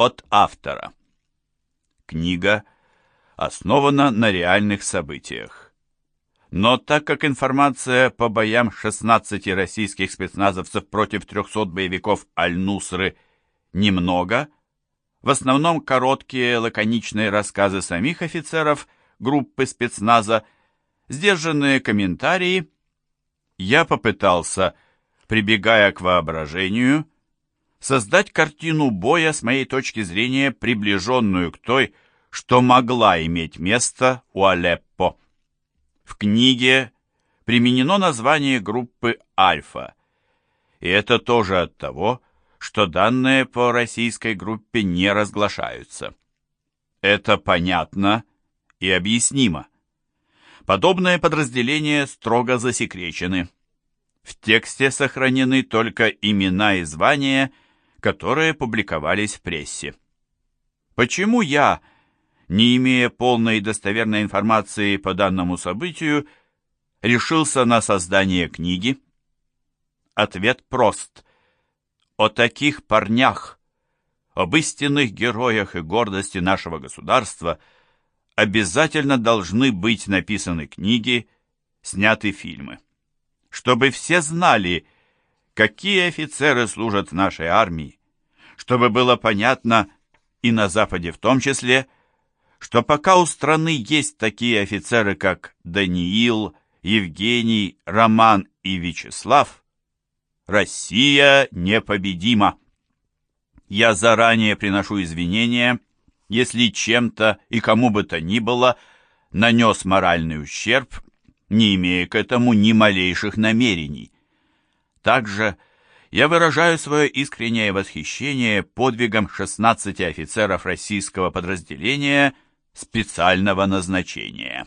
От автора. Книга основана на реальных событиях. Но так как информация по боям 16 российских спецназовцев против 300 боевиков Аль-Нусры немного, в основном короткие лаконичные рассказы самих офицеров группы спецназа, сдержанные комментарии, я попытался, прибегая к воображению, создать картину боя с моей точки зрения приближенную к той, что могла иметь место у Алеппо. В книге применено название группы «Альфа», и это тоже от того, что данные по российской группе не разглашаются. Это понятно и объяснимо. Подобные подразделения строго засекречены. В тексте сохранены только имена и звания, которые публиковались в прессе. Почему я, не имея полной и достоверной информации по данному событию, решился на создание книги? Ответ прост. О таких парнях, об истинных героях и гордости нашего государства обязательно должны быть написаны книги, сняты фильмы. Чтобы все знали, какие офицеры служат в нашей армии, чтобы было понятно, и на Западе в том числе, что пока у страны есть такие офицеры, как Даниил, Евгений, Роман и Вячеслав, Россия непобедима. Я заранее приношу извинения, если чем-то и кому бы то ни было нанес моральный ущерб, не имея к этому ни малейших намерений. Также я выражаю свое искреннее восхищение подвигом 16 офицеров российского подразделения специального назначения.